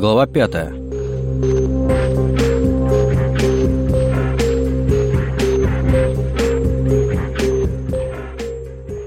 Глава пятая.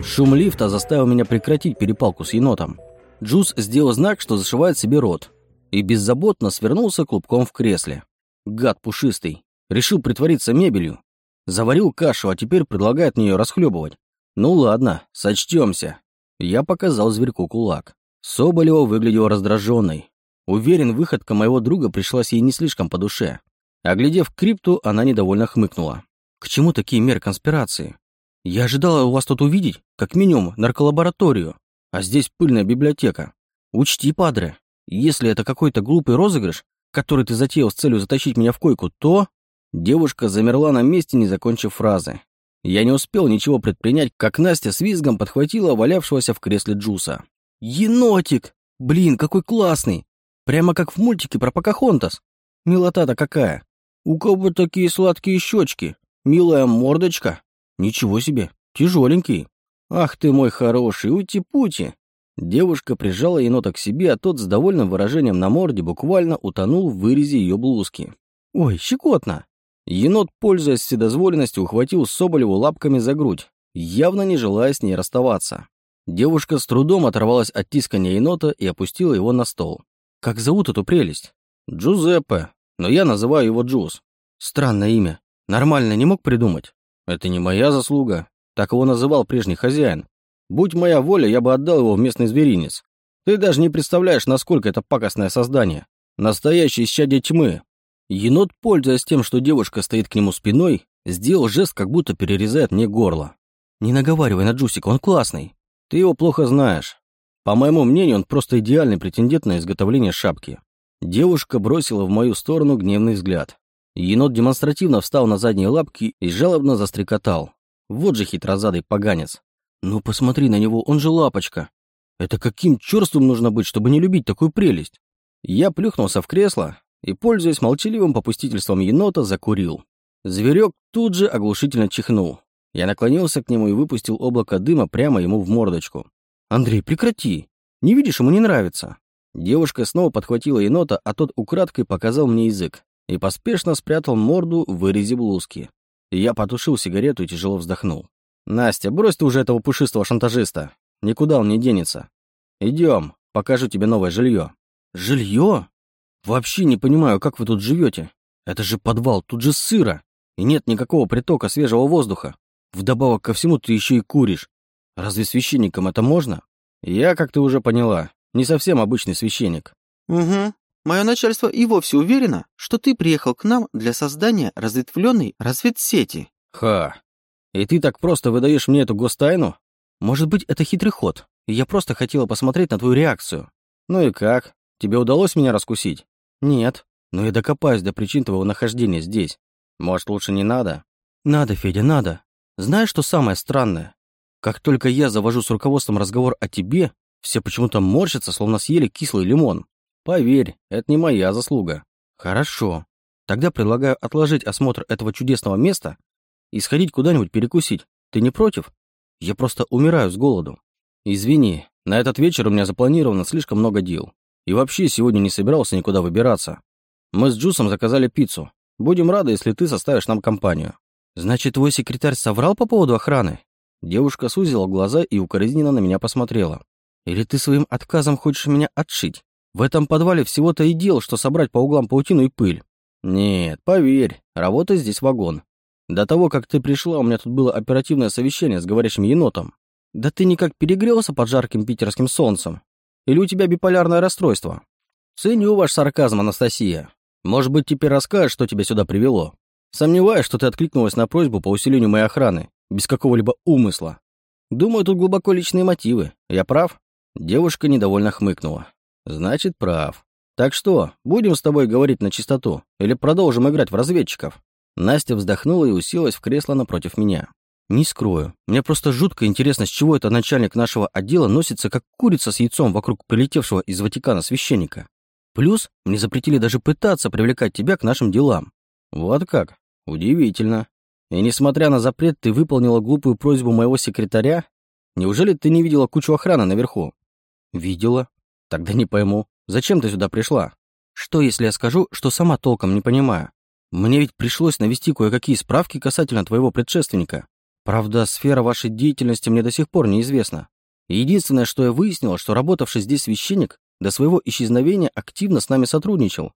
Шум лифта заставил меня прекратить перепалку с енотом. Джуз сделал знак, что зашивает себе рот, и беззаботно свернулся клубком в кресле. Гад пушистый. Решил притвориться мебелью. Заварил кашу, а теперь предлагает мне ее расхлебывать. Ну ладно, сочтемся. Я показал зверьку кулак. Соболева выглядела раздраженной. Уверен, выходка моего друга пришлась ей не слишком по душе. Оглядев крипту, она недовольно хмыкнула. «К чему такие меры конспирации? Я ожидала у вас тут увидеть, как минимум, нарколабораторию, а здесь пыльная библиотека. Учти, падре, если это какой-то глупый розыгрыш, который ты затеял с целью затащить меня в койку, то...» Девушка замерла на месте, не закончив фразы. Я не успел ничего предпринять, как Настя с визгом подхватила валявшегося в кресле Джуса. «Енотик! Блин, какой классный! Прямо как в мультике про Покахонтас. Милота-то какая! У кого такие сладкие щечки? Милая мордочка! Ничего себе, тяжеленький! Ах ты мой хороший, ути-пути!» Девушка прижала енота к себе, а тот с довольным выражением на морде буквально утонул в вырезе ее блузки. «Ой, щекотно!» Енот, пользуясь вседозволенностью, ухватил Соболеву лапками за грудь, явно не желая с ней расставаться. Девушка с трудом оторвалась от тискания енота и опустила его на стол. «Как зовут эту прелесть?» «Джузеппе, но я называю его Джуз». «Странное имя. Нормально не мог придумать?» «Это не моя заслуга. Так его называл прежний хозяин. Будь моя воля, я бы отдал его в местный зверинец. Ты даже не представляешь, насколько это пакостное создание. Настоящее исчадие тьмы. Енот, пользуясь тем, что девушка стоит к нему спиной, сделал жест, как будто перерезает мне горло. «Не наговаривай на Джусика, он классный. Ты его плохо знаешь. По моему мнению, он просто идеальный претендент на изготовление шапки». Девушка бросила в мою сторону гневный взгляд. Енот демонстративно встал на задние лапки и жалобно застрекотал. Вот же хитрозадый поганец. «Ну посмотри на него, он же лапочка. Это каким черством нужно быть, чтобы не любить такую прелесть?» Я плюхнулся в кресло и, пользуясь молчаливым попустительством енота, закурил. Зверек тут же оглушительно чихнул. Я наклонился к нему и выпустил облако дыма прямо ему в мордочку. «Андрей, прекрати! Не видишь, ему не нравится!» Девушка снова подхватила енота, а тот украдкой показал мне язык и поспешно спрятал морду в вырезе блузки. Я потушил сигарету и тяжело вздохнул. «Настя, брось ты уже этого пушистого шантажиста. Никуда он не денется. Идем, покажу тебе новое жилье». «Жилье? Вообще не понимаю, как вы тут живете. Это же подвал, тут же сыро. И нет никакого притока свежего воздуха. Вдобавок ко всему ты еще и куришь. Разве священникам это можно? Я, как ты уже поняла, не совсем обычный священник. Угу. Мое начальство и вовсе уверено, что ты приехал к нам для создания разветвленной разведсети. Ха, и ты так просто выдаешь мне эту гостайну? Может быть, это хитрый ход, я просто хотела посмотреть на твою реакцию. Ну и как? Тебе удалось меня раскусить? Нет, но я докопаюсь до причин твоего нахождения здесь. Может, лучше не надо? Надо, Федя, надо. Знаешь, что самое странное? Как только я завожу с руководством разговор о тебе, все почему-то морщатся, словно съели кислый лимон. Поверь, это не моя заслуга. Хорошо. Тогда предлагаю отложить осмотр этого чудесного места и сходить куда-нибудь перекусить. Ты не против? Я просто умираю с голоду. Извини, на этот вечер у меня запланировано слишком много дел. И вообще сегодня не собирался никуда выбираться. Мы с Джусом заказали пиццу. Будем рады, если ты составишь нам компанию. Значит, твой секретарь соврал по поводу охраны? Девушка сузила глаза и укоризненно на меня посмотрела. Или ты своим отказом хочешь меня отшить? В этом подвале всего-то и дел, что собрать по углам паутину и пыль. Нет, поверь, работа здесь вагон. До того, как ты пришла, у меня тут было оперативное совещание с говорящим енотом. Да ты никак перегрелся под жарким питерским солнцем. Или у тебя биполярное расстройство? Ценю ваш сарказм, Анастасия. Может быть, теперь расскажешь, что тебя сюда привело? Сомневаюсь, что ты откликнулась на просьбу по усилению моей охраны, без какого-либо умысла. Думаю, тут глубоко личные мотивы. Я прав?» Девушка недовольно хмыкнула. «Значит, прав. Так что, будем с тобой говорить на чистоту? Или продолжим играть в разведчиков?» Настя вздохнула и уселась в кресло напротив меня. «Не скрою. Мне просто жутко интересно, с чего это начальник нашего отдела носится, как курица с яйцом вокруг прилетевшего из Ватикана священника. Плюс мне запретили даже пытаться привлекать тебя к нашим делам». «Вот как? Удивительно. И несмотря на запрет, ты выполнила глупую просьбу моего секретаря? Неужели ты не видела кучу охраны наверху?» «Видела. Тогда не пойму, зачем ты сюда пришла? Что, если я скажу, что сама толком не понимаю? Мне ведь пришлось навести кое-какие справки касательно твоего предшественника. Правда, сфера вашей деятельности мне до сих пор неизвестна. Единственное, что я выяснил, что работавший здесь священник до своего исчезновения активно с нами сотрудничал,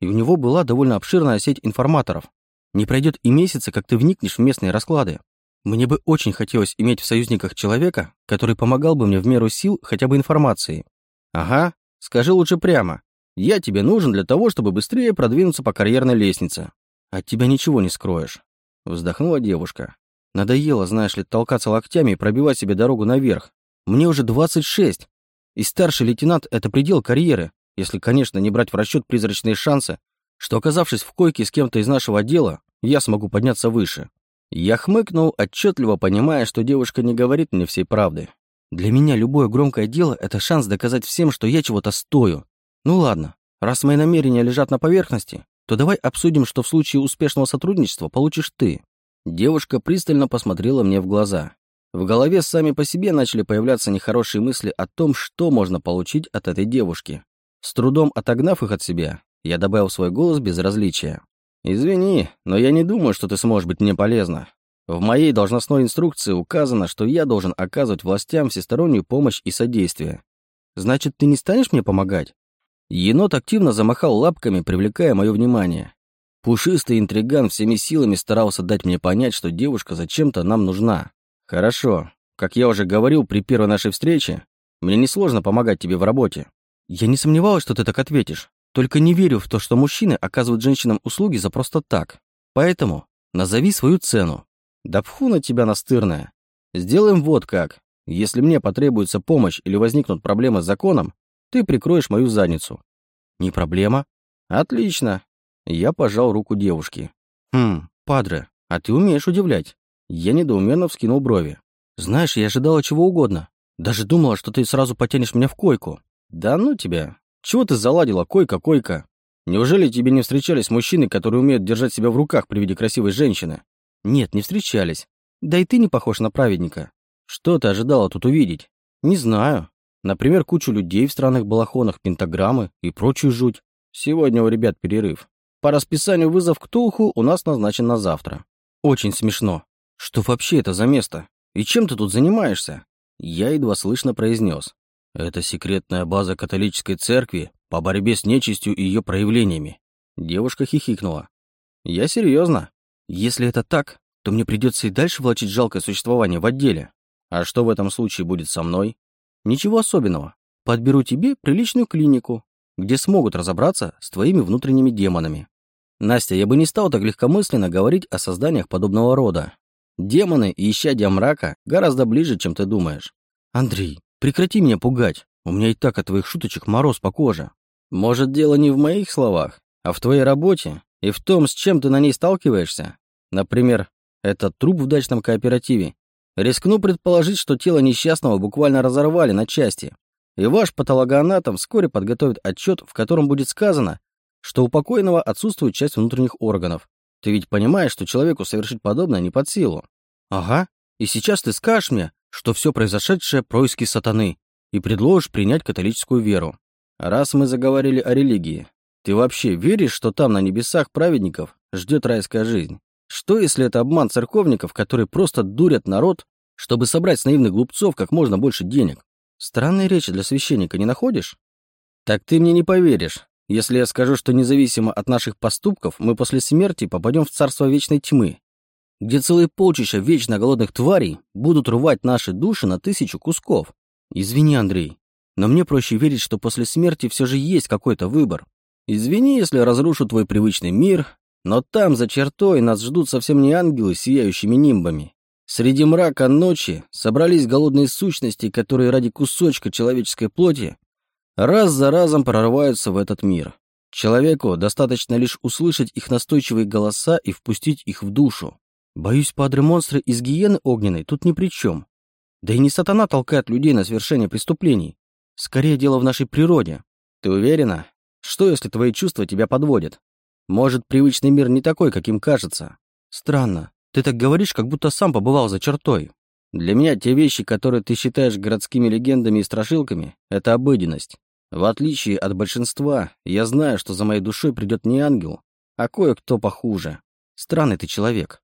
и у него была довольно обширная сеть информаторов. Не пройдет и месяца, как ты вникнешь в местные расклады. Мне бы очень хотелось иметь в союзниках человека, который помогал бы мне в меру сил хотя бы информацией. Ага, скажи лучше прямо. Я тебе нужен для того, чтобы быстрее продвинуться по карьерной лестнице. От тебя ничего не скроешь. Вздохнула девушка. Надоело, знаешь ли, толкаться локтями и пробивать себе дорогу наверх. Мне уже 26. И старший лейтенант — это предел карьеры, если, конечно, не брать в расчет призрачные шансы, что, оказавшись в койке с кем-то из нашего отдела, я смогу подняться выше. Я хмыкнул, отчетливо понимая, что девушка не говорит мне всей правды. Для меня любое громкое дело — это шанс доказать всем, что я чего-то стою. Ну ладно, раз мои намерения лежат на поверхности, то давай обсудим, что в случае успешного сотрудничества получишь ты. Девушка пристально посмотрела мне в глаза. В голове сами по себе начали появляться нехорошие мысли о том, что можно получить от этой девушки. С трудом отогнав их от себя, я добавил свой голос безразличия. «Извини, но я не думаю, что ты сможешь быть мне полезна. В моей должностной инструкции указано, что я должен оказывать властям всестороннюю помощь и содействие. Значит, ты не станешь мне помогать?» Енот активно замахал лапками, привлекая мое внимание. Пушистый интриган всеми силами старался дать мне понять, что девушка зачем-то нам нужна. «Хорошо. Как я уже говорил при первой нашей встрече, мне несложно помогать тебе в работе». «Я не сомневалась, что ты так ответишь. Только не верю в то, что мужчины оказывают женщинам услуги за просто так. Поэтому назови свою цену». «Да пху на тебя настырная. Сделаем вот как. Если мне потребуется помощь или возникнут проблемы с законом, ты прикроешь мою задницу». «Не проблема». «Отлично». Я пожал руку девушки. «Хм, падре, а ты умеешь удивлять». Я недоуменно вскинул брови. «Знаешь, я ожидала чего угодно. Даже думала, что ты сразу потянешь меня в койку». «Да ну тебя. Чего ты заладила, койка-койка? Неужели тебе не встречались мужчины, которые умеют держать себя в руках при виде красивой женщины?» «Нет, не встречались. Да и ты не похож на праведника. Что ты ожидала тут увидеть?» «Не знаю. Например, кучу людей в странных балахонах, пентаграммы и прочую жуть. Сегодня у ребят перерыв. По расписанию вызов к Тулху у нас назначен на завтра. Очень смешно. Что вообще это за место? И чем ты тут занимаешься? Я едва слышно произнес. Это секретная база католической церкви по борьбе с нечистью и ее проявлениями. Девушка хихикнула. Я серьезно. Если это так, то мне придется и дальше влачить жалкое существование в отделе. А что в этом случае будет со мной? Ничего особенного. Подберу тебе приличную клинику, где смогут разобраться с твоими внутренними демонами. Настя, я бы не стал так легкомысленно говорить о созданиях подобного рода. Демоны и исчадия мрака гораздо ближе, чем ты думаешь. Андрей, прекрати меня пугать. У меня и так от твоих шуточек мороз по коже. Может, дело не в моих словах, а в твоей работе и в том, с чем ты на ней сталкиваешься. Например, этот труп в дачном кооперативе Рискну предположить, что тело несчастного буквально разорвали на части, и ваш патологоанатом вскоре подготовит отчет, в котором будет сказано, что у покойного отсутствует часть внутренних органов. Ты ведь понимаешь, что человеку совершить подобное не под силу? Ага. И сейчас ты скажешь мне, что все произошедшее – происки сатаны, и предложишь принять католическую веру. Раз мы заговорили о религии, ты вообще веришь, что там на небесах праведников ждет райская жизнь? Что, если это обман церковников, которые просто дурят народ, чтобы собрать с наивных глупцов как можно больше денег? Странные речи для священника не находишь? Так ты мне не поверишь, если я скажу, что независимо от наших поступков мы после смерти попадем в царство вечной тьмы, где целые полчища вечно голодных тварей будут рвать наши души на тысячу кусков. Извини, Андрей, но мне проще верить, что после смерти все же есть какой-то выбор. Извини, если разрушу твой привычный мир, но там, за чертой, нас ждут совсем не ангелы с сияющими нимбами. Среди мрака ночи собрались голодные сущности, которые ради кусочка человеческой плоти раз за разом прорываются в этот мир. Человеку достаточно лишь услышать их настойчивые голоса и впустить их в душу. Боюсь, падры-монстры из гиены огненной тут ни при чем. Да и не сатана толкает людей на совершение преступлений. Скорее дело в нашей природе. Ты уверена? Что, если твои чувства тебя подводят? Может, привычный мир не такой, каким кажется. Странно. Ты так говоришь, как будто сам побывал за чертой. Для меня те вещи, которые ты считаешь городскими легендами и страшилками, это обыденность. В отличие от большинства, я знаю, что за моей душой придет не ангел, а кое-кто похуже. Странный ты человек.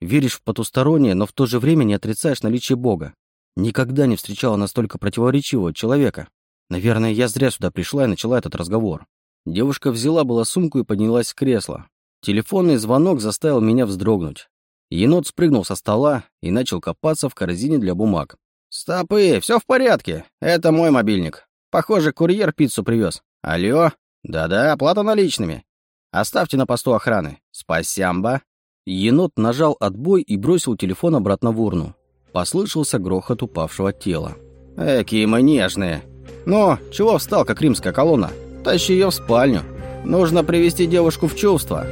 Веришь в потустороннее, но в то же время не отрицаешь наличие Бога. Никогда не встречала настолько противоречивого человека. Наверное, я зря сюда пришла и начала этот разговор. Девушка взяла была сумку и поднялась с кресла. Телефонный звонок заставил меня вздрогнуть. Енот спрыгнул со стола и начал копаться в корзине для бумаг. «Стопы, все в порядке. Это мой мобильник. Похоже, курьер пиццу привез. Алло? Да-да, оплата наличными. Оставьте на посту охраны. Спасямба». Енот нажал отбой и бросил телефон обратно в урну. Послышался грохот упавшего тела. «Экие мы нежные. Ну, чего встал, как римская колонна? Тащи ее в спальню. Нужно привести девушку в чувство».